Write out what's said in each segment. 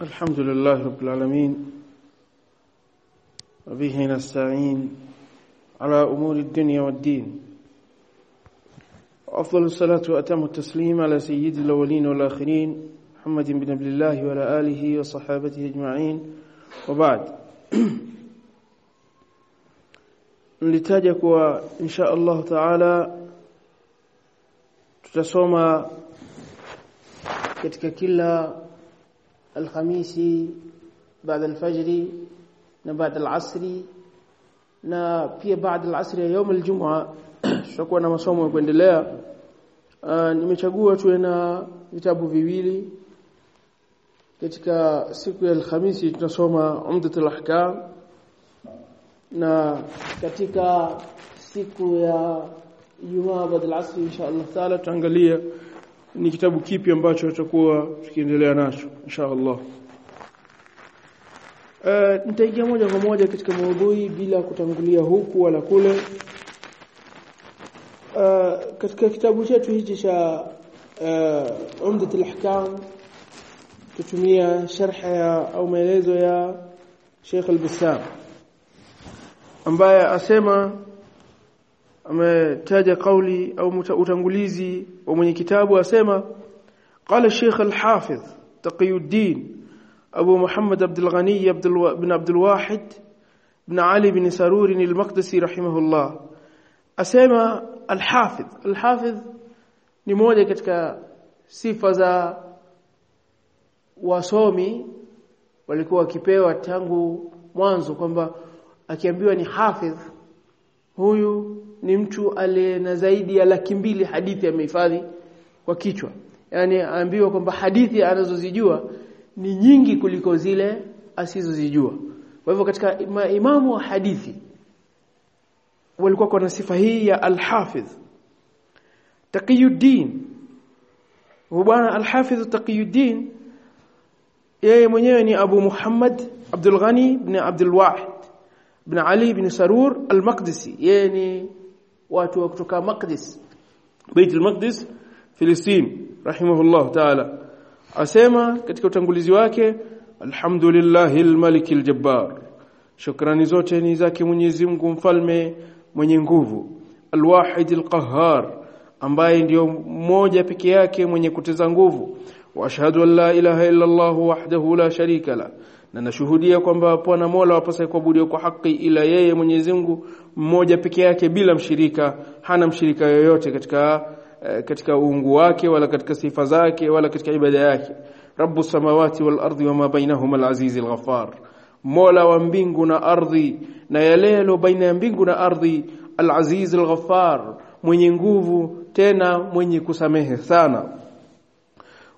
الحمد لله رب العالمين وبه نستعين على أمور الدنيا والدين. وأفضل الصلاة وأتم التسليم على سيد الأولين والآخرين محمد بن عبد الله وعلى آله وصحابته أجمعين. وبعد nilitaja kuwa insha Allah taala tutasoma katika kila Alhamisi baada alfajri na baada alasri na pia baada alasri ya yaum aljumua tutakuwa na masomo kuendelea. Uh, nimechagua tuwe na vitabu viwili. Katika siku ya alhamisi tunasoma umdatul alahkam na katika siku ya Ijumaa baada alasri insha Allah taala tutaangalia ni kitabu kipi ambacho tutakuwa tukiendelea nacho insha Allah Uh, nitaingia moja kwa moja katika maudhui bila kutangulia huku wala kule. Uh, katika kitabu chetu hichi cha uh, Umdat al-Ahkam tutumia sharha ya au maelezo ya Sheikh al-Bassam ambaye asema ametaja kauli au utangulizi wa mwenye kitabu asema qala Sheikh Al-Hafiz Taqiyuddin Abu Muhammad Abdul Ghani ibn Abdul Wahid ibn Ali ibn Sarur al-Maqdisi rahimahullah. Asema Al-Hafiz Al-Hafiz ni moja katika sifa za wasomi walikuwa wakipewa tangu mwanzo kwamba akiambiwa ni hafidh huyu ni mtu aliye na zaidi ya laki mbili hadithi amehifadhi kwa kichwa. Yani aambiwa kwamba hadithi anazozijua ni nyingi kuliko zile asizozijua. Kwa hivyo katika imamu wa hadithi walikuwa kwa sifa hii ya al-Hafiz Taqiyuddin. Bwana al-Hafiz Taqiyuddin yeye mwenyewe ni Abu Muhammad Abdul Ghani ibn Abdul Wahid ibn Ali ibn Sarur al-Maqdisi. Yeye ni watu wa kutoka Maqdis Bait al-Maqdis Filistin rahimahullah ta'ala. Asema katika utangulizi wake alhamdulillahil malikil jabbar. Shukrani zote ni zake Mwenyezi Mungu mfalme mwenye nguvu. Alwahidil qahhar ambaye ndiyo mmoja peke yake mwenye kuteza nguvu. Wa ashhadu an la ilaha illa Allah wahdahu la sharika la na nashuhudia kwamba hapana mola wapasa kuabudiwa kwa haki ila yeye Mwenyezi Mungu mmoja peke yake bila mshirika hana mshirika yoyote katika katika uungu wake wala katika sifa zake wala katika ibada yake. Rabbus samawati wal ardi wama bainahuma al aziz al ghafar mola wa mbingu na ardhi na yale yalo baina ya mbingu na ardhi al aziz al ghafar mwenye nguvu tena mwenye kusamehe sana.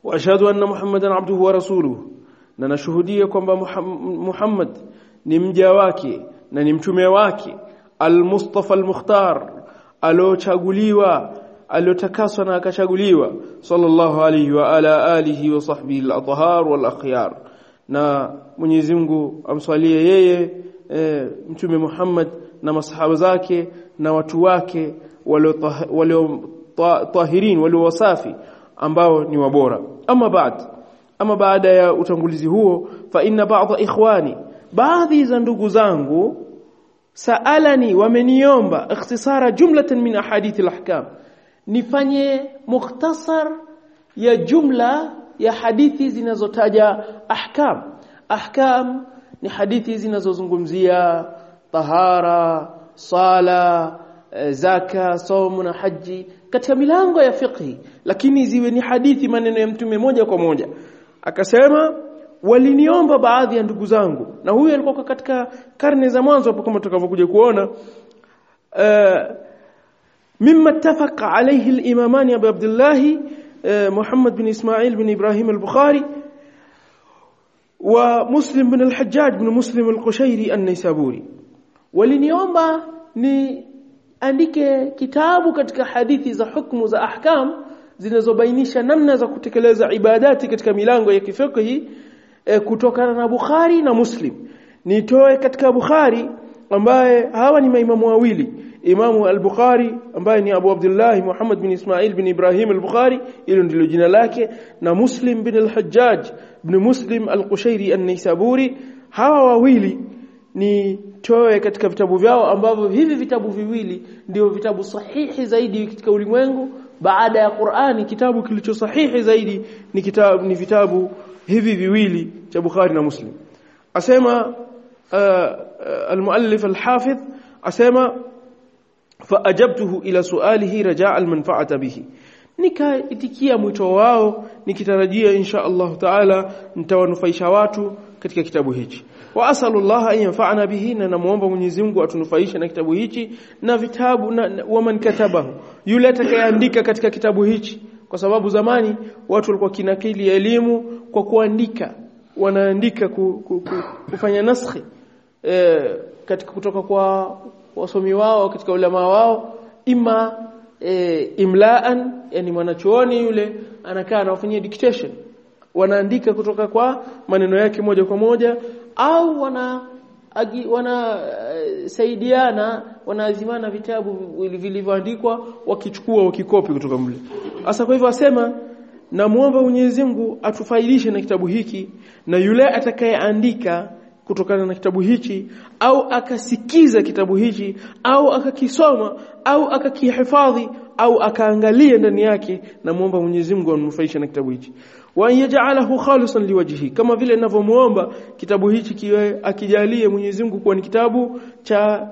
Wa ashhadu anna muhammadan abduhu wa rasuluhu na nashuhudia kwamba muhammad ni mja wake na ni mtume wake al mustafa al mukhtar aliochaguliwa aliotakaswa na akachaguliwa sallallahu alayhi wa ala alihi wa sahbihi al-athhar wal akhyar. Na Mwenyezi Mungu amswalie yeye e, mtume Muhammad na masahaba zake na watu wake walio tahirin walio wasafi ambao ni wabora. Ama baad ama baada ya utangulizi huo fa inna ba'dha ikhwani baadhi za ndugu zangu saalani wameniomba ikhtisara jumlatan min ahadith alahkam nifanye mukhtasar ya jumla ya hadithi zinazotaja ahkam. Ahkam ni hadithi zinazozungumzia tahara sala zaka somo na haji katika milango ya fiqhi lakini ziwe ni hadithi maneno ya mtume moja kwa moja akasema waliniomba baadhi ya ndugu zangu. Na huyu alikuwa katika karne za mwanzo hapo kama tutakavyokuja kuona. Uh, mimma tafaka alayhi al-imamani Abu Abdullah uh, eh, Muhammad bin Ismail bin Ibrahim al-Bukhari wa Muslim bin al-Hajjaj bin Muslim al-Qushairi an-Naisaburi waliniomba ni andike kitabu katika hadithi za hukumu za ahkam zinazobainisha namna za kutekeleza ibadati katika milango ya kifiqhi e, kutokana na Bukhari na Muslim. Nitoe katika Bukhari ambaye hawa ni maimamu wawili Imamu al-Bukhari ambaye ni Abu Abdullah Muhammad bin Ismail bin Ibrahim al-Bukhari ilo ndilo jina lake na Muslim bin al-Hajjaj bin Muslim al-Qushairi an-Naisaburi hawa wawili ni toe katika vitabu vyao ambavyo hivi vitabu viwili ndio vitabu sahihi zaidi katika ulimwengu baada ya Qur'ani kitabu kilicho sahihi zaidi ni kitabu ni vitabu hivi viwili cha Bukhari na Muslim asema المؤلف الحافظ asema faajabtuhu ila sualihi rajaa almanfa'ata bihi nikaitikia mwito wao nikitarajia insha Allah taala nitawanufaisha watu katika kitabu hichi. Wa asalullah an yanfa'ana bihi na namuomba Mwenyezi Mungu atunufaishe na kitabu hichi na vitabu na waman katabahu yule atakayeandika katika kitabu hichi. Kwa sababu zamani watu walikuwa kinakili elimu kwa kuandika. Wanaandika ku, ku, ku, kufanya naskhi e, katika kutoka kwa wasomi wao katika ulama wao. Ima e, imlaan yani mwanachuoni yule anakaa anafanyia dictation wanaandika kutoka kwa maneno yake moja kwa moja au wana agi, wana uh, saidiana wanaazimana vitabu vilivyoandikwa wakichukua wakikopi kutoka mle. Sasa kwa hivyo asema namuomba Mwenyezi Mungu atufaidishe na kitabu hiki na yule atakayeandika kutokana na kitabu hichi au akasikiza kitabu hichi au akakisoma au akakihifadhi au akaangalia ndani yake na muomba Mwenyezi Mungu amnufaishe na kitabu hichi. Wa yaj'alahu khalisan liwajhi kama vile ninavyomuomba kitabu hichi kiwe akijalie Mwenyezi Mungu kuwa ni kitabu cha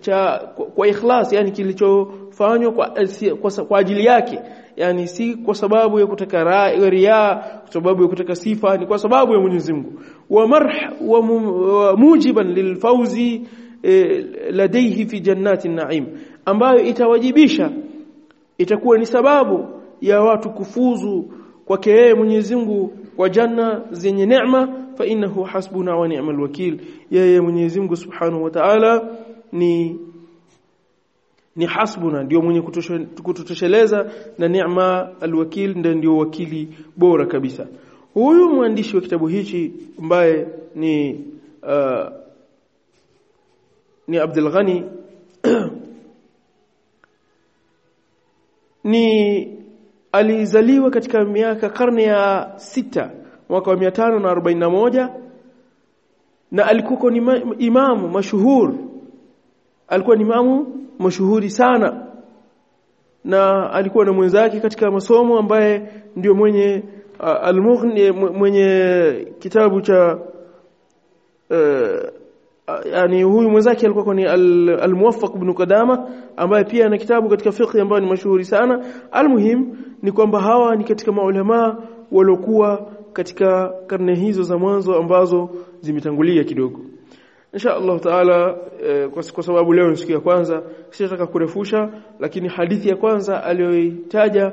cha kwa, ikhlas yani kilichofanywa kwa, kwa, kwa ajili yake. Yani si kwa sababu ya kutaka riya kwa sababu ya kutaka sifa ni kwa sababu ya Mwenyezi Mungu. Wa marh wa mujiban lilfawzi e, ladaihi fi jannatin naim. Ambayo itawajibisha itakuwa ni sababu ya watu kufuzu kwake yeye Mwenyezi Mungu kwa janna zenye neema fa innahu hasbuna wa ni'mal wakil. Yeye Mwenyezi Mungu Subhanahu wa Ta'ala ni ni hasbuna ndio mwenye kututosheleza na neema alwakil ndio wakili bora kabisa. Huyu mwandishi wa kitabu hichi ambaye ni uh, ni Abdul Ghani ni alizaliwa katika miaka karne ya sita mwaka wa 541 na alikuwa ni imamu mashuhur. Alikuwa ni imamu mashuhuri sana. Na alikuwa na mwenzake katika masomo ambaye ndio mwenye uh, al-Mughni mwenye kitabu cha uh, yani huyu mwenzake alikuwa ni al-Muwaffaq ibn Qadama ambaye pia ana kitabu katika fiqh ambayo ni mashuhuri sana. Almuhim ni kwamba hawa ni katika maulama waliokuwa katika karne hizo za mwanzo ambazo zimetangulia kidogo. Insha Allah taala eh, kwa, kwa sababu leo ni siku ya kwanza sitaka kurefusha lakini hadithi ya kwanza aliyoitaja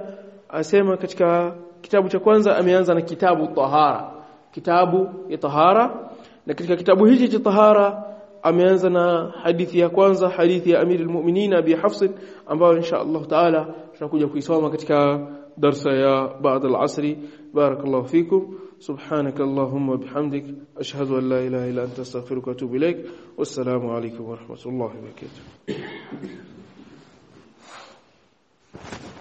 asema katika kitabu cha kwanza ameanza na kitabu tahara. Kitabu ya tahara na katika kitabu hichi cha tahara ameanza na hadithi ya kwanza hadithi ya Amir al-Mu'minin Abi Hafs ambayo insha Allah taala tutakuja kuisoma katika darsa ya baada al-asri barakallahu fikum سبحانك اللهم وبحمدك أشهد أن لا إله إلا أنت أستغفرك وأتوب إليك والسلام عليكم ورحمة الله وبركاته